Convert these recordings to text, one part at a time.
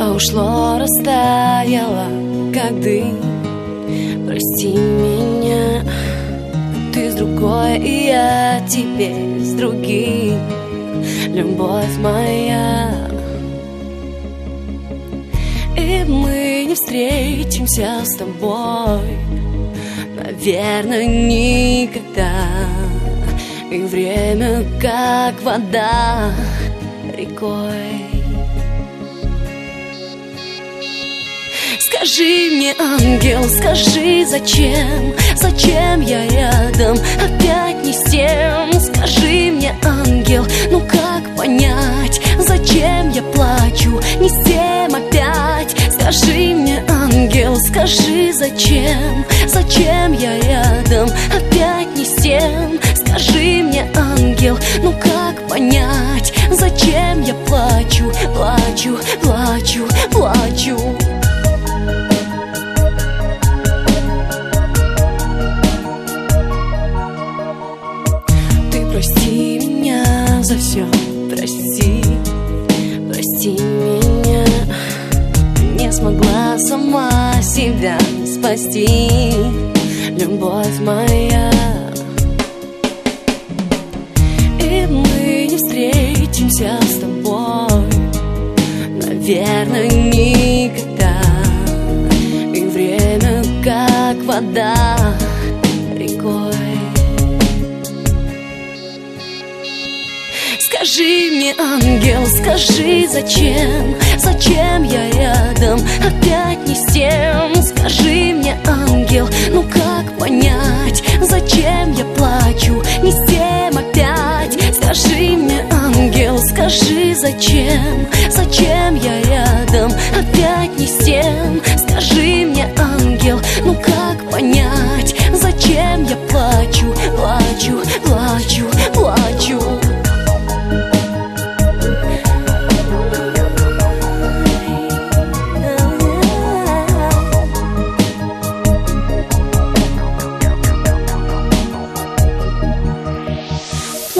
Все ушло, растаяло, как дым. Прости меня Ты с другой, и я теперь с другим. Любовь моя. И мы не встретимся с тобой Наверное, никогда. И время, как вода рекой Скажи мне, ангел, скажи, зачем? Зачем я рядом, опять не с тем Скажи мне, ангел, ну как понять? Зачем я плачу, не с тем опять. Скажи мне, ангел, скажи, зачем? Зачем я рядом, опять не с тем Скажи мне, ангел, ну как понять? Зачем я плачу, плачу, плачу, за все, прости, прости меня. Не смогла сама себя спасти, любовь моя. И мы не встретимся с тобой, наверное, никогда. И время как вода рекой. Скажи мне, ангел, скажи, зачем? Зачем я рядом, опять не с тем. Скажи мне, ангел, ну как понять? Зачем я плачу, не с тем опять. Скажи мне, ангел, скажи, зачем? Зачем я рядом, опять не с тем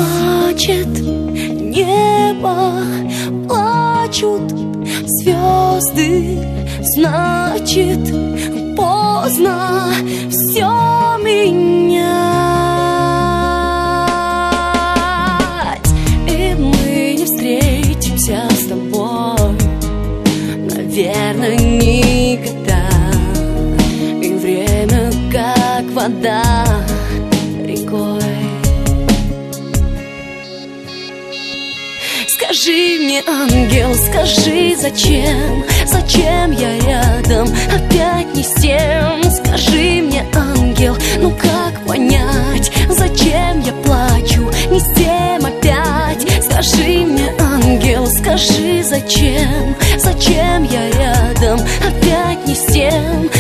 плачет небо, плачут звезды, значит поздно все менять. И мы не встретимся с тобой, наверное, никогда. И время как вода Скажи мне, ангел, скажи, зачем? Зачем я рядом, опять не с тем. Скажи мне, ангел, ну как понять? Зачем я плачу, не с тем опять. Скажи мне, ангел, скажи, зачем? Зачем я рядом, опять не с тем